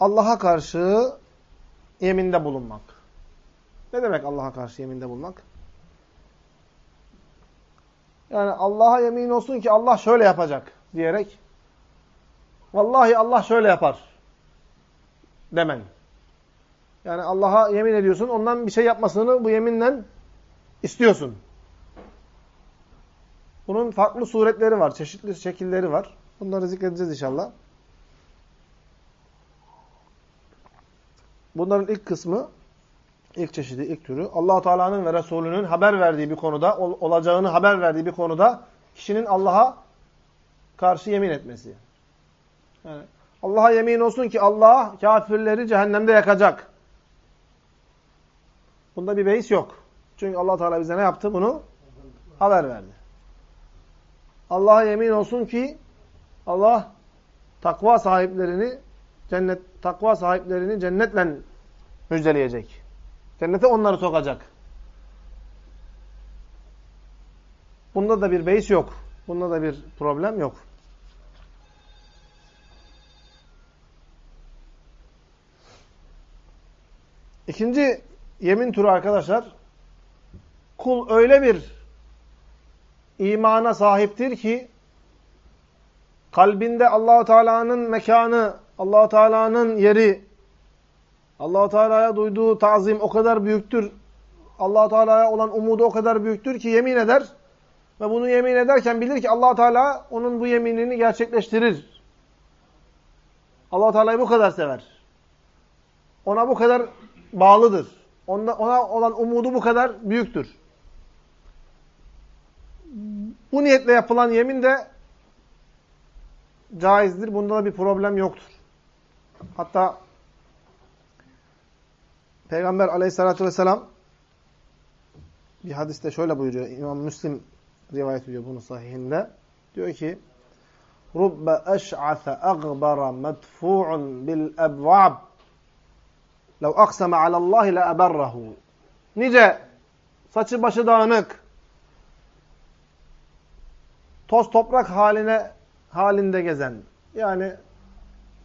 Allah'a karşı yeminde bulunmak. Ne demek Allah'a karşı yeminde bulunmak? Yani Allah'a yemin olsun ki Allah şöyle yapacak diyerek vallahi Allah şöyle yapar demen. Yani Allah'a yemin ediyorsun, ondan bir şey yapmasını bu yeminle istiyorsun. Bunun farklı suretleri var, çeşitli şekilleri var. Bunları zikredeceğiz inşallah. Bunların ilk kısmı, ilk çeşidi, ilk türü allah Teala'nın ve Resulünün haber verdiği bir konuda, ol, olacağını haber verdiği bir konuda kişinin Allah'a karşı yemin etmesi. Yani Allah'a yemin olsun ki Allah kafirleri cehennemde yakacak. Bunda bir beis yok. Çünkü allah Teala bize ne yaptı? Bunu haber verdi. Allah'a yemin olsun ki Allah takva sahiplerini cennet takva sahiplerini cennetle müjdeleyecek. Cennete onları sokacak. Bunda da bir beis yok. Bunda da bir problem yok. İkinci yemin türü arkadaşlar, kul öyle bir imana sahiptir ki, kalbinde Allahu Teala'nın mekanı, Allahu Teala'nın yeri, Allahu Teala'ya duyduğu tazim o kadar büyüktür. Allahu Teala'ya olan umudu o kadar büyüktür ki yemin eder ve bunu yemin ederken bilir ki Allahu Teala onun bu yeminini gerçekleştirir. Allahu Teala'yı bu kadar sever. Ona bu kadar bağlıdır. Ona, ona olan umudu bu kadar büyüktür. Bu niyetle yapılan yemin de caizdir. Bunda da bir problem yoktur. Hatta Peygamber aleyhissalatü vesselam bir hadiste şöyle buyuruyor. İmam Müslim rivayet ediyor bunu sahihinde. Diyor ki Rubbe eş'ase agbara medfu'un bil ebvab lev akseme alallahi le eberrahu Nice saçı başı dağınık toz toprak haline halinde gezen yani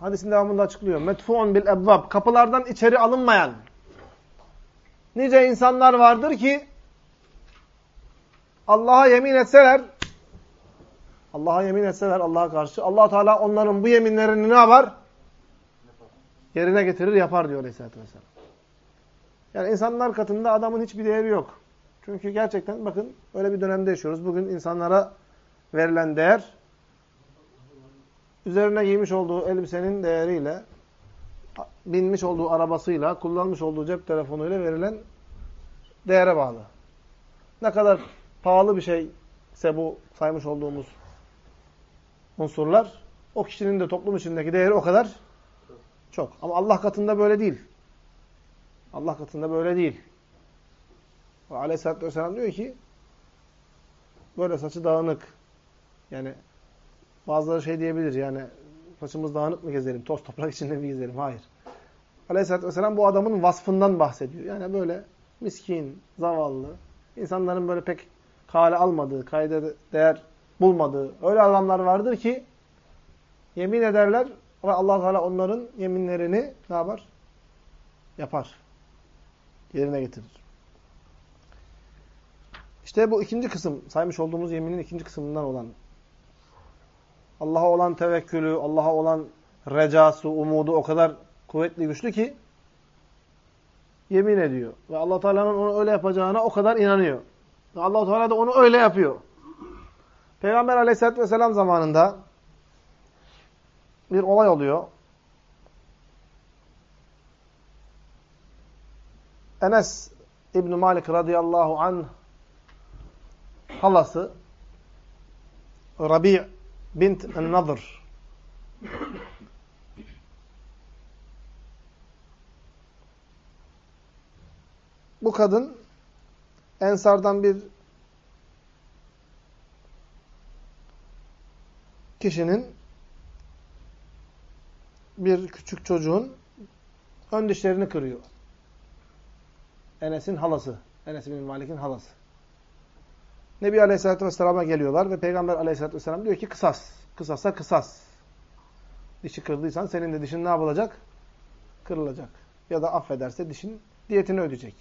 hadisin devamında açıklıyor. Medfu'un bil ebvab kapılardan içeri alınmayan nice insanlar vardır ki Allah'a yemin etseler Allah'a yemin etseler Allah'a karşı allah Teala onların bu yeminlerini ne yapar? Yerine getirir, yapar diyor Aleyhisselatü Vesselam. Yani insanlar katında adamın hiçbir değeri yok. Çünkü gerçekten bakın öyle bir dönemde yaşıyoruz. Bugün insanlara verilen değer üzerine giymiş olduğu elbisenin değeriyle binmiş olduğu arabasıyla, kullanmış olduğu cep telefonuyla verilen değere bağlı. Ne kadar pahalı bir şeyse bu saymış olduğumuz unsurlar, o kişinin de toplum içindeki değeri o kadar çok. Ama Allah katında böyle değil. Allah katında böyle değil. Aleyhisselatü Vesselam diyor ki, böyle saçı dağınık, yani bazıları şey diyebilir yani saçımız dağınık mı gezelim, toz toprak içinde mi gezelim? Hayır. Aleyhisselatü Vesselam bu adamın vasfından bahsediyor. Yani böyle miskin, zavallı, insanların böyle pek kale almadığı, kayda değer bulmadığı öyle adamlar vardır ki yemin ederler ve allah Teala onların yeminlerini ne yapar? Yapar. Yerine getirir. İşte bu ikinci kısım, saymış olduğumuz yeminin ikinci kısmından olan Allah'a olan tevekkülü, Allah'a olan recası, umudu o kadar kuvvetli, güçlü ki yemin ediyor. Ve allah Teala'nın onu öyle yapacağına o kadar inanıyor. Ve allah Teala da onu öyle yapıyor. Peygamber aleyhissalatü vesselam zamanında bir olay oluyor. Enes İbn Malik radıyallahu anh halası Rabi' bint el-Nadr bu kadın Ensardan bir kişinin bir küçük çocuğun ön dişlerini kırıyor. Enes'in halası. Enes bin Malik'in halası. Nebi Aleyhisselatü Vesselam'a geliyorlar ve Peygamber Aleyhisselatü Vesselam diyor ki kısas. Kısasa kısas. Dişi kırdıysan senin de dişin ne yapılacak? Kırılacak. Ya da affederse dişin diyetini ödeyecek.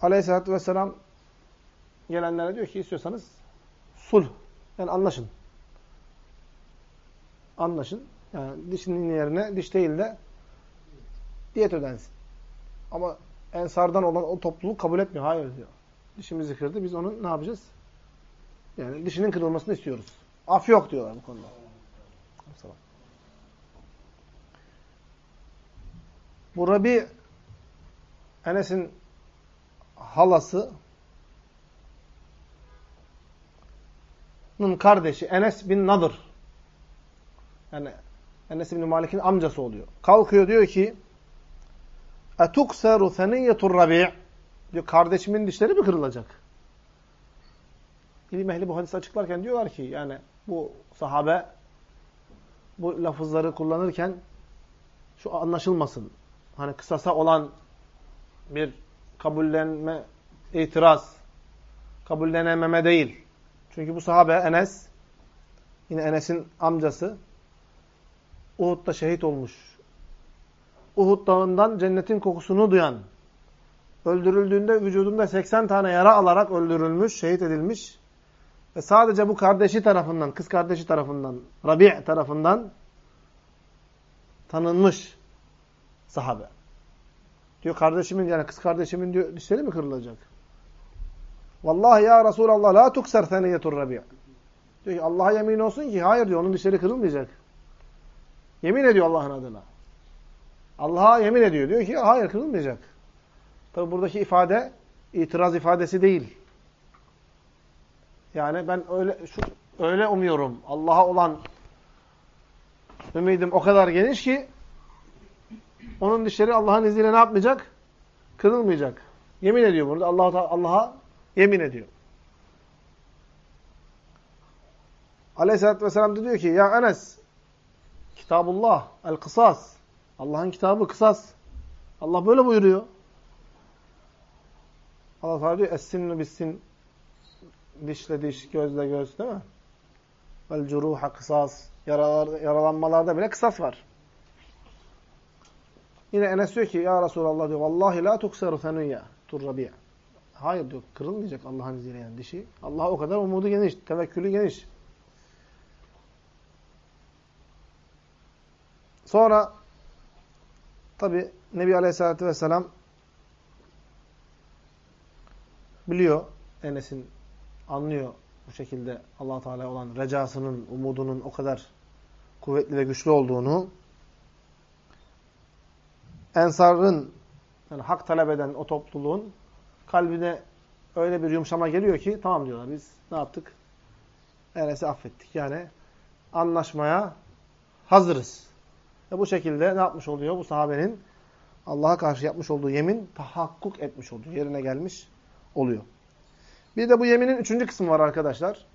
Aleyhisselatü Vesselam gelenlere diyor ki istiyorsanız sulh. Yani anlaşın. Anlaşın. Yani dişinin yerine diş değil de diyet ödensin. Ama ensardan olan o topluluk kabul etmiyor. Hayır diyor. Dişimizi kırdı. Biz onu ne yapacağız? Yani dişinin kırılmasını istiyoruz. Af yok diyorlar bu konuda. Bu Rabi Enes'in halası kardeşi Enes bin Nadır. Yani Enes bin Malik'in amcası oluyor. Kalkıyor diyor ki etukseru seniyyetur rabi' diyor kardeşimin dişleri mi kırılacak? İlim ehli bu hadisi açıklarken diyorlar ki yani bu sahabe bu lafızları kullanırken şu anlaşılmasın. Hani kısasa olan bir kabullenme, itiraz, kabullenememe değil. Çünkü bu sahabe Enes, yine Enes'in amcası Uhud'da şehit olmuş Uhud dağından cennetin kokusunu duyan, öldürüldüğünde vücudunda 80 tane yara alarak öldürülmüş, şehit edilmiş ve sadece bu kardeşi tarafından, kız kardeşi tarafından, Rabi' tarafından tanınmış sahabe. Diyor kardeşimin yani kız kardeşimin diyor dişleri mi kırılacak? Vallahi ya Resulallah la tukser theniyetur rabi'. Diyor ki Allah'a yemin olsun ki hayır diyor onun dişleri kırılmayacak. Yemin ediyor Allah'ın adına. Allah'a yemin ediyor. Diyor ki hayır kırılmayacak. Tabi buradaki ifade itiraz ifadesi değil. Yani ben öyle şu, öyle umuyorum. Allah'a olan ümidim o kadar geniş ki onun dişleri Allah'ın izniyle ne yapmayacak? Kırılmayacak. Yemin ediyor burada. Allah Allah'a yemin ediyor. Aleyhisselatü Vesselam diyor ki ya Enes Kitabullah el-kısas Allah'ın kitabı kısas. Allah böyle buyuruyor. Allah Teala diyor es-sinnu bis-sin dişle diş, gözle göz değil mi? Vel curuha kısas. Yaralar, yaralanmalarda bile kısas var. Yine Enes diyor ki ya Resulallah diyor vallahi la tuksaru fenuyya turrabi'a. Hayır diyor kırılmayacak Allah'ın izniyle yani dişi. Allah o kadar umudu geniş, tevekkülü geniş. Sonra tabi Nebi Aleyhisselatü Vesselam biliyor Enes'in anlıyor bu şekilde allah Teala olan recasının, umudunun o kadar kuvvetli ve güçlü olduğunu Ensar'ın yani hak talep eden o topluluğun kalbine öyle bir yumuşama geliyor ki tamam diyorlar biz ne yaptık? Enes'i affettik. Yani anlaşmaya hazırız. Ve bu şekilde ne yapmış oluyor? Bu sahabenin Allah'a karşı yapmış olduğu yemin tahakkuk etmiş oluyor. Yerine gelmiş oluyor. Bir de bu yeminin üçüncü kısmı var arkadaşlar.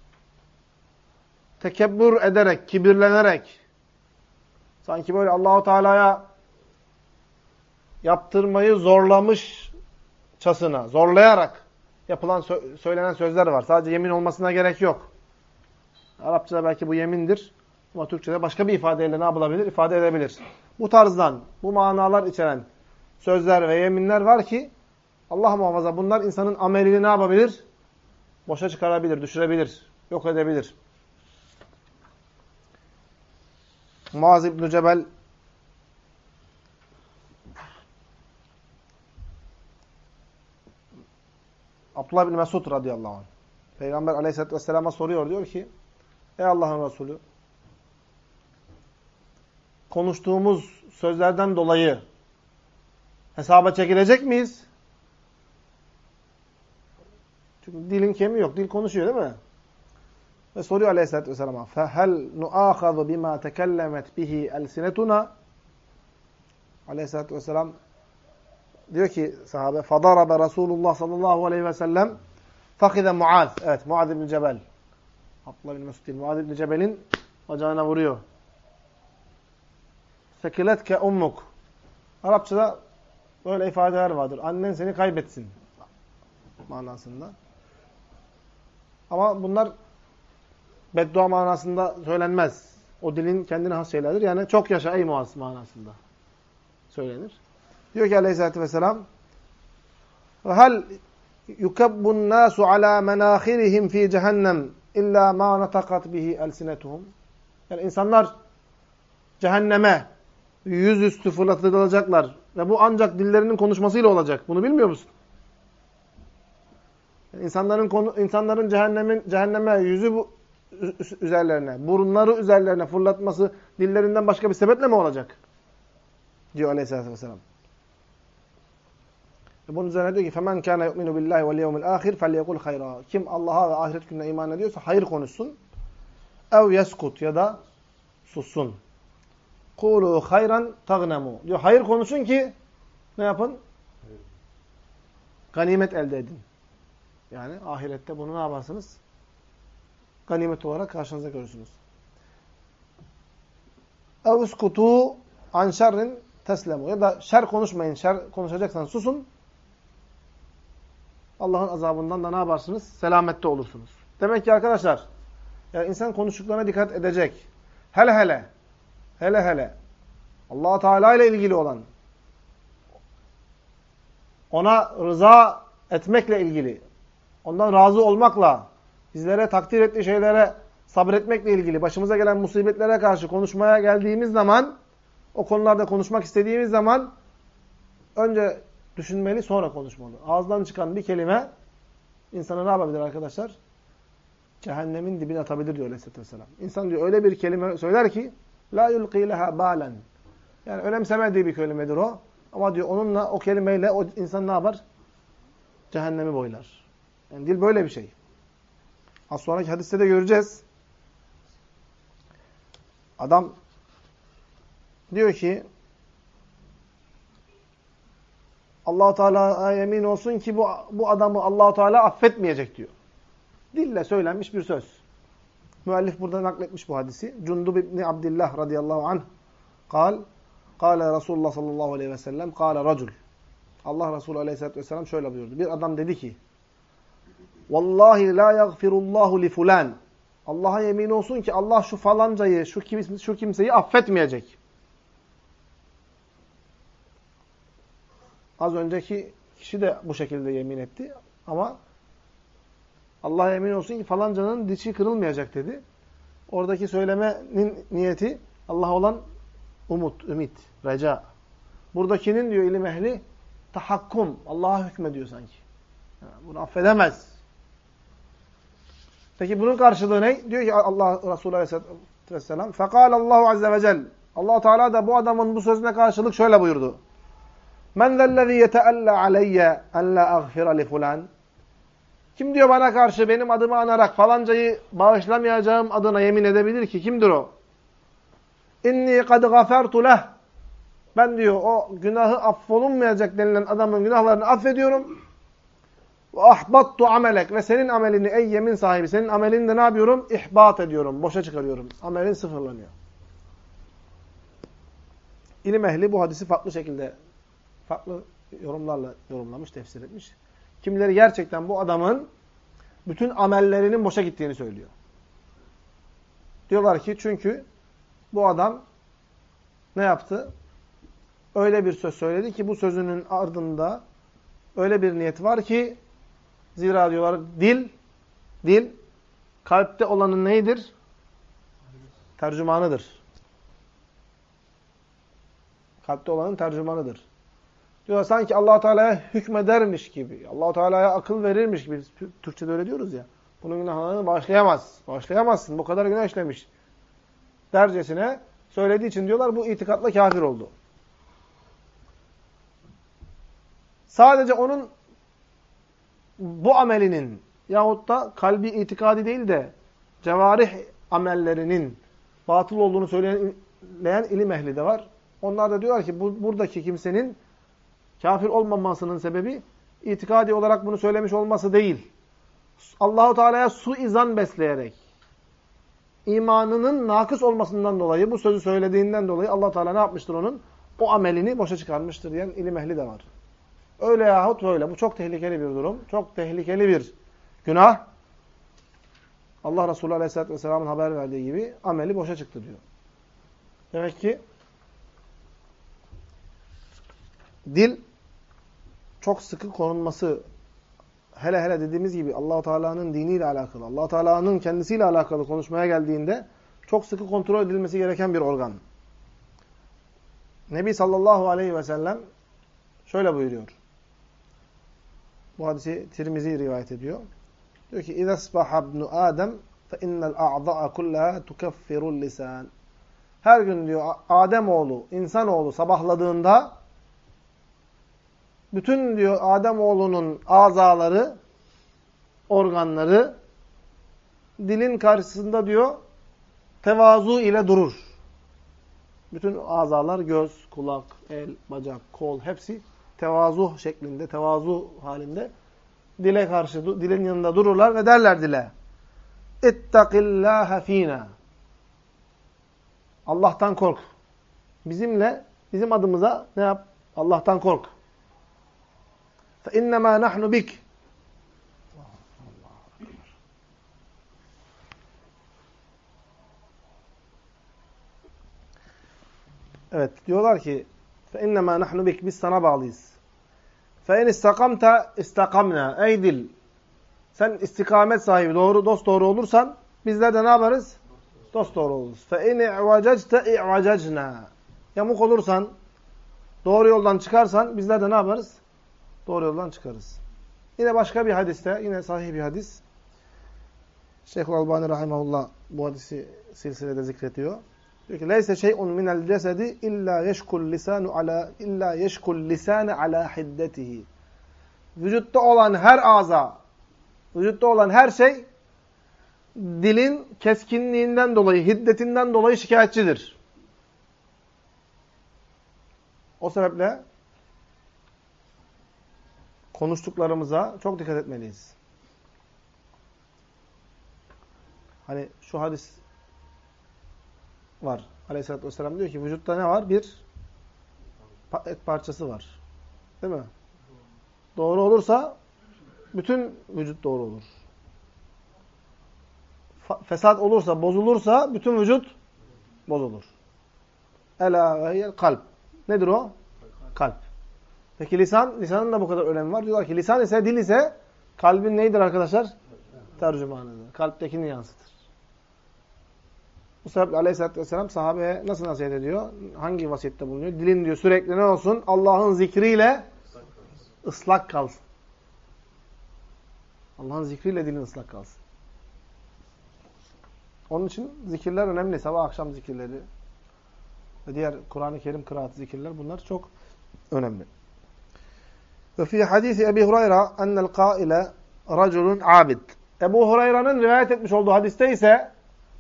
Tekebbür ederek, kibirlenerek Sanki böyle Allahu Teala'ya yaptırmayı zorlamışçasına, zorlayarak yapılan söylenen sözler var. Sadece yemin olmasına gerek yok. Arapçada belki bu yemindir. Ama Türkçe'de başka bir ifadeyle ne yapılabilir? İfade edebilir. Bu tarzdan, bu manalar içeren sözler ve yeminler var ki Allah muhafaza bunlar insanın amelini ne yapabilir? Boşa çıkarabilir, düşürebilir, yok edebilir. Muaz İbn Cebel Abdullah bin Mesud radıyallahu anh. Peygamber aleyhissalatü vesselam'a soruyor. Diyor ki, Ey Allah'ın Resulü, konuştuğumuz sözlerden dolayı hesaba çekilecek miyiz? Çünkü dilin kemiği yok. Dil konuşuyor değil mi? Ve soruyor aleyhissalatü vesselam'a فَهَلْ نُعَاخَذُ بِمَا تَكَلَّمَتْ بِهِ أَلْسِنَتُنَا Aleyhissalatü vesselam diyor ki sahabe فَضَرَبَ Resulullah sallallahu aleyhi ve sellem فَخِذَ Muaz. Evet Muaz ibn Cebel. Abdullah bin Mesud değil. Muaz ibn Cebel'in bacağına vuruyor. Sekiletke ummuk. Arapçada böyle ifadeler vardır. Annen seni kaybetsin manasında. Ama bunlar beddua manasında söylenmez. O dilin kendine has şeylerdir. Yani çok yaşa ey Muaz manasında söylenir. Diyor ki aleyhissalatü vesselam hal yukabbun nasu ala menahirihim fi cehennem illa ma natakat bihi elsinetuhum. Yani insanlar cehenneme yüzüstü fırlatılacaklar. Ve bu ancak dillerinin konuşmasıyla olacak. Bunu bilmiyor musun? Yani insanların konu, insanların cehennemin cehenneme yüzü bu, üzerlerine, burunları üzerlerine fırlatması dillerinden başka bir sebeple mi olacak? Diyor Aleyhisselatü Vesselam. Ve bunun üzerine diyor ki فَمَنْ كَانَ يُؤْمِنُ بِاللّٰهِ وَالْيَوْمِ الْآخِرِ فَلْيَقُلْ خَيْرًا Kim Allah'a ve ahiret gününe iman ediyorsa hayır konuşsun. ev yeskut ya da sussun. Kulu hayran tagnemu. Diyor hayır konuşun ki ne yapın? Ganimet elde edin. Yani ahirette bunu ne yaparsınız? Ganimet olarak karşınıza görürsünüz. Ev iskutu an şerrin teslemu. Ya da şer konuşmayın. Şer konuşacaksanız susun. Allah'ın azabından da ne yaparsınız? Selamette olursunuz. Demek ki arkadaşlar, yani insan konuştuklarına dikkat edecek. Hele hele, hele hele, allah Teala ile ilgili olan, ona rıza etmekle ilgili, ondan razı olmakla, bizlere takdir ettiği şeylere sabretmekle ilgili, başımıza gelen musibetlere karşı konuşmaya geldiğimiz zaman, o konularda konuşmak istediğimiz zaman, önce düşünmeli, sonra konuşmalı. Ağızdan çıkan bir kelime insana ne yapabilir arkadaşlar? Cehennemin dibine atabilir diyor Aleyhisselatü Vesselam. İnsan diyor öyle bir kelime söyler ki la yulqi leha balen. Yani önemsemediği bir kelimedir o. Ama diyor onunla o kelimeyle o insan ne yapar? Cehennemi boylar. Yani dil böyle bir şey. Az sonraki hadiste de göreceğiz. Adam diyor ki Allahu Teala'ya yemin olsun ki bu bu adamı Allahu Teala affetmeyecek diyor. Dille söylenmiş bir söz. Müellif burada nakletmiş bu hadisi. Cundub ibn Abdullah radıyallahu anh kal Kale Resulullah sallallahu aleyhi ve sellem kale racul. Allah Resulü aleyhissalatü vesselam şöyle buyurdu. Bir adam dedi ki Vallahi la yagfirullahu li fulan. Allah'a yemin olsun ki Allah şu falancayı, şu, kim, şu kimseyi affetmeyecek. Az önceki kişi de bu şekilde yemin etti. Ama Allah'a yemin olsun ki falancanın dişi kırılmayacak dedi. Oradaki söylemenin niyeti Allah olan umut, ümit, reca. Buradakinin diyor ilim ehli tahakkum. Allah'a hükmediyor sanki. Yani bunu affedemez. Peki bunun karşılığı ne? Diyor ki Allah Resulü Aleyhisselatü Vesselam فَقَالَ اللّٰهُ عَزَّ وَجَلْ allah Teala da bu adamın bu sözüne karşılık şöyle buyurdu. Men zellezî yeteella aleyye en la agfira li fulan. kim diyor bana karşı benim adımı anarak falancayı bağışlamayacağım adına yemin edebilir ki? Kimdir o? İnni kad gafertu leh. Ben diyor o günahı affolunmayacak denilen adamın günahlarını affediyorum. Ve ahbattu amelek. Ve senin amelini ey yemin sahibi senin amelini de ne yapıyorum? İhbat ediyorum. Boşa çıkarıyorum. Amelin sıfırlanıyor. İlim ehli bu hadisi farklı şekilde, farklı yorumlarla yorumlamış, tefsir etmiş. Kimileri gerçekten bu adamın bütün amellerinin boşa gittiğini söylüyor. Diyorlar ki çünkü bu adam ne yaptı? Öyle bir söz söyledi ki bu sözünün ardında öyle bir niyet var ki zira diyorlar dil dil kalpte olanın neydir? Tercümanıdır. Kalpte olanın tercümanıdır. Diyor sanki Allah Teala'ya hükmedermiş gibi, Allah Teala'ya akıl verirmiş gibi. Türkçe'de öyle diyoruz ya. Bunun günahlarını bağışlayamaz. Bağışlayamazsın. Bu kadar günah işlemiş. Dercesine söylediği için diyorlar bu itikatla kafir oldu. Sadece onun bu amelinin yahut da kalbi itikadi değil de cevarih amellerinin batıl olduğunu söyleyen ilim ehli de var. Onlar da diyorlar ki bu, buradaki kimsenin kafir olmamasının sebebi itikadi olarak bunu söylemiş olması değil. Allahu Teala'ya su izan besleyerek imanının nakıs olmasından dolayı bu sözü söylediğinden dolayı Allah Teala ne yapmıştır onun? O amelini boşa çıkarmıştır diyen ilim ehli de var. Öyle yahut böyle. Bu çok tehlikeli bir durum. Çok tehlikeli bir günah. Allah Resulü Aleyhisselatü Vesselam'ın haber verdiği gibi ameli boşa çıktı diyor. Demek ki dil çok sıkı korunması hele hele dediğimiz gibi Allah Teala'nın diniyle alakalı, Allah Teala'nın kendisiyle alakalı konuşmaya geldiğinde çok sıkı kontrol edilmesi gereken bir organ. Nebi sallallahu aleyhi ve sellem şöyle buyuruyor. Bu hadisi Tirmizi rivayet ediyor. Diyor ki: "İza asbaha ibnu Adem fe innel a'da'a kullaha tukaffiru'l lisan." Her gün diyor Adem oğlu, insan oğlu sabahladığında bütün diyor Adem oğlunun azaları, organları dilin karşısında diyor tevazu ile durur. Bütün azalar göz, kulak, el, bacak, kol hepsi tevazu şeklinde, tevazu halinde dile karşı, dilin yanında dururlar ve derler dile. İttakillâhe fînâ. Allah'tan kork. Bizimle, bizim adımıza ne yap? Allah'tan kork. Fe innemâ nahnu bik. Evet, diyorlar ki فَاِنَّمَا نَحْنُ بِكْ Biz sana bağlıyız. فَاِنْ اِسْتَقَمْتَ اِسْتَقَمْنَا Ey dil! Sen istikamet sahibi, doğru, dost doğru olursan bizler de ne yaparız? Dost doğru oluruz. فَاِنْ اِعْوَجَجْتَ اِعْوَجَجْنَا Yamuk olursan, doğru yoldan çıkarsan bizler de ne yaparız? Doğru yoldan çıkarız. Yine başka bir hadiste, yine sahih bir hadis. Şeyhul Albani Rahimahullah bu hadisi silsilede zikrediyor. Diyor ki leyse şey'un minel cesedi illa yeşkul lisanu ala illa yeşkul lisane ala hiddetihi. Vücutta olan her aza, vücutta olan her şey dilin keskinliğinden dolayı, hiddetinden dolayı şikayetçidir. O sebeple konuştuklarımıza çok dikkat etmeliyiz. Hani şu hadis var. Aleyhisselatü Vesselam diyor ki vücutta ne var? Bir et parçası var. Değil mi? Doğru olursa bütün vücut doğru olur. Fesat olursa, bozulursa bütün vücut bozulur. Ela ve kalp. Nedir o? Kalp. Peki lisan? Lisanın da bu kadar önemi var. Diyorlar ki lisan ise, dil ise kalbin neydir arkadaşlar? Tercümanıdır. Kalptekini yansıtır. Bu sebeple aleyhissalatü vesselam sahabeye nasıl nasihat ediyor? Hangi vasiyette bulunuyor? Dilin diyor sürekli ne olsun? Allah'ın zikriyle ıslak kalsın. Allah'ın zikriyle dilin ıslak kalsın. Onun için zikirler önemli. Sabah akşam zikirleri ve diğer Kur'an-ı Kerim kıraat zikirler bunlar çok önemli. Ve fi hadisi Ebi Hureyre ennel kaile raculun abid. Ebu Hureyre'nin rivayet etmiş olduğu hadiste ise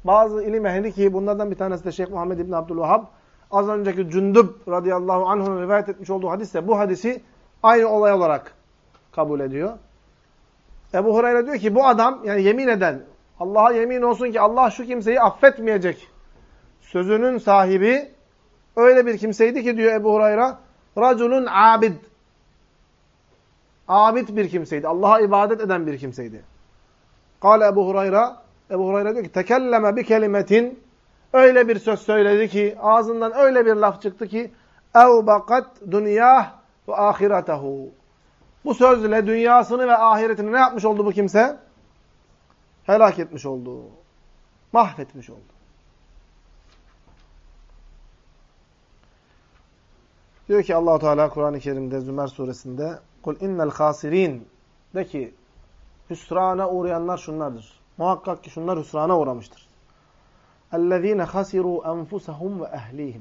bazı ilim ehli ki bunlardan bir tanesi de Şeyh Muhammed İbni Abdülvahhab az önceki Cündüb radıyallahu anh'ın rivayet etmiş olduğu hadiste bu hadisi aynı olay olarak kabul ediyor. Ebu Hureyre diyor ki bu adam yani yemin eden Allah'a yemin olsun ki Allah şu kimseyi affetmeyecek. Sözünün sahibi öyle bir kimseydi ki diyor Ebu Hurayra, raculun abid. Abid bir kimseydi. Allah'a ibadet eden bir kimseydi. Kale Ebu Hurayra, Ebu Hurayra diyor ki, tekelleme bir kelimetin, öyle bir söz söyledi ki, ağzından öyle bir laf çıktı ki, evbakat dünyah ve ahiretehu. Bu sözle dünyasını ve ahiretini ne yapmış oldu bu kimse? Helak etmiş oldu. Mahvetmiş oldu. Diyor ki Allahu Teala Kur'an-ı Kerim'de Zümer suresinde "Kul innel hasirin" de ki hüsrana uğrayanlar şunlardır. Muhakkak ki şunlar hüsrana uğramıştır. اَلَّذ۪ينَ خَسِرُوا أَنْفُسَهُمْ وَأَهْلِيهِمْ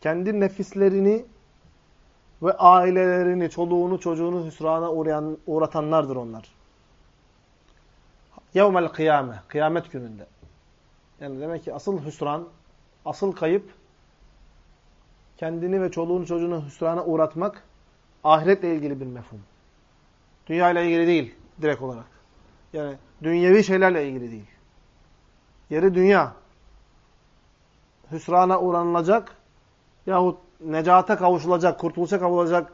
Kendi nefislerini ve ailelerini, çoluğunu, çocuğunu hüsrana uğrayan, uğratanlardır onlar. Yevmel kıyame, kıyamet gününde. Yani demek ki asıl hüsran, asıl kayıp, kendini ve çoluğunu, çocuğunu hüsrana uğratmak, ahiretle ilgili bir mefhum. Dünya ile ilgili değil, direkt olarak. Yani dünyevi şeylerle ilgili değil. Yeri dünya. Hüsrana uğranılacak yahut necata kavuşulacak, kurtuluşa kavuşulacak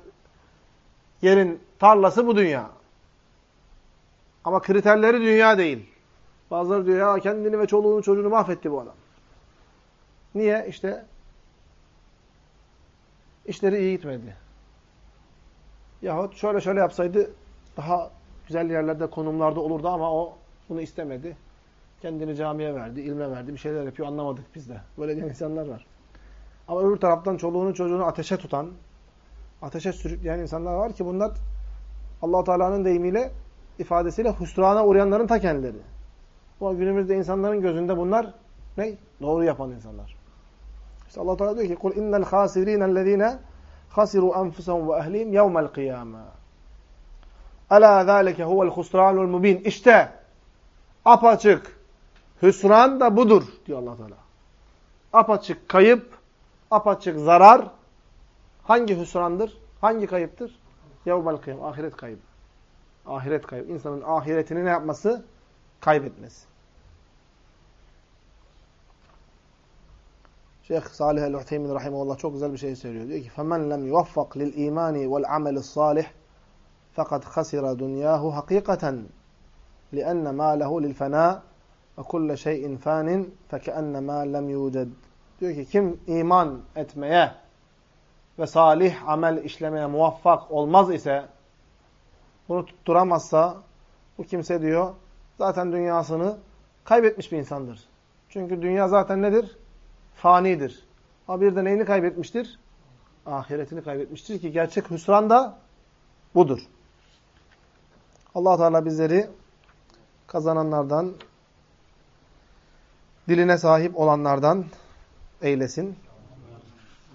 yerin tarlası bu dünya. Ama kriterleri dünya değil. Bazıları diyor ya kendini ve çoluğunu çocuğunu mahvetti bu adam. Niye? İşte işleri iyi gitmedi. Yahut şöyle şöyle yapsaydı daha güzel yerlerde, konumlarda olurdu ama o bunu istemedi. Kendini camiye verdi, ilme verdi, bir şeyler yapıyor anlamadık biz de. Böyle diyen insanlar var. Ama öbür taraftan çoluğunu çocuğunu ateşe tutan, ateşe sürükleyen insanlar var ki bunlar allah Teala'nın deyimiyle, ifadesiyle hüsrana uğrayanların ta kendileri. Bu günümüzde insanların gözünde bunlar ne? Doğru yapan insanlar. İşte allah Teala diyor ki kul innel khasirînellezîne khasiru enfusahum ve ehlihim yevmel kıyâme. Alâ zâlike huvel husrânul mubîn. İşte apaçık hüsran da budur diyor allah Teala. Apaçık kayıp, apaçık zarar hangi hüsrandır? Hangi kayıptır? Yevmel kıyam, ahiret kaybı. Ahiret kaybı. İnsanın ahiretini ne yapması? Kaybetmesi. Şeyh Salih el-Uhteymin rahimahullah çok güzel bir şey söylüyor. Diyor ki: "Femen lem yuvaffak lil imani vel ameli salih fakat khasira dunyahu hakikaten mâlehu lil fena ve kulle şeyin fanin fekeennema lem yuced." Diyor ki kim iman etmeye ve salih amel işlemeye muvaffak olmaz ise bunu tutturamazsa bu kimse diyor zaten dünyasını kaybetmiş bir insandır. Çünkü dünya zaten nedir? Fanidir. Ama bir de neyini kaybetmiştir? Ahiretini kaybetmiştir ki gerçek hüsran da budur. allah Teala bizleri kazananlardan, diline sahip olanlardan eylesin.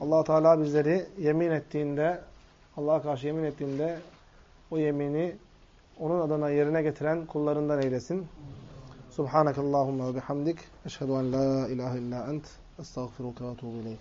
allah Teala bizleri yemin ettiğinde, Allah'a karşı yemin ettiğinde o yemini onun adına yerine getiren kullarından eylesin. Subhanakallahumma ve bihamdik. Eşhedü en la ilahe illa ent. أستغفرك وأتوب إليك.